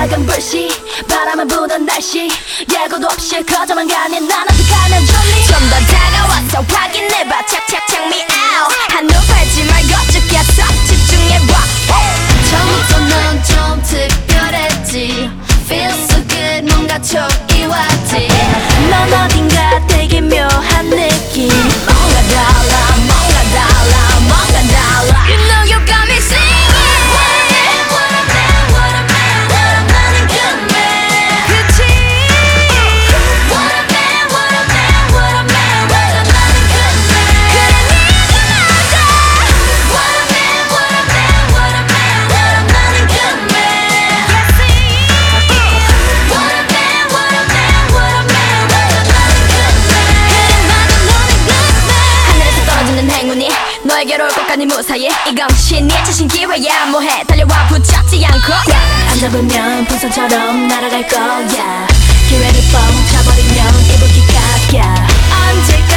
작은 불씨 바람을 부던 날씨. 예고도 없이 커져만 가는 난 어떡하면 좋니 좀더 다가와서 확인해봐 착착착 미아우 한눈 팔지 말고 쭉 껴서 집중해봐. 처음부터 넌 좀 특별했지. Feel so good 뭔가 촉이 왔지. 넌 어딘가 되게 묘한 느낌. 뭔가 달라 너에게로 올 것까지 무사히? 이건 신의 자신 기회야. 뭐해? 달려와 붙잡지 않고. 안 잡으면 풍선처럼 날아갈 거야. 기회를 뻥 차버리면 이불킥 각야. 언제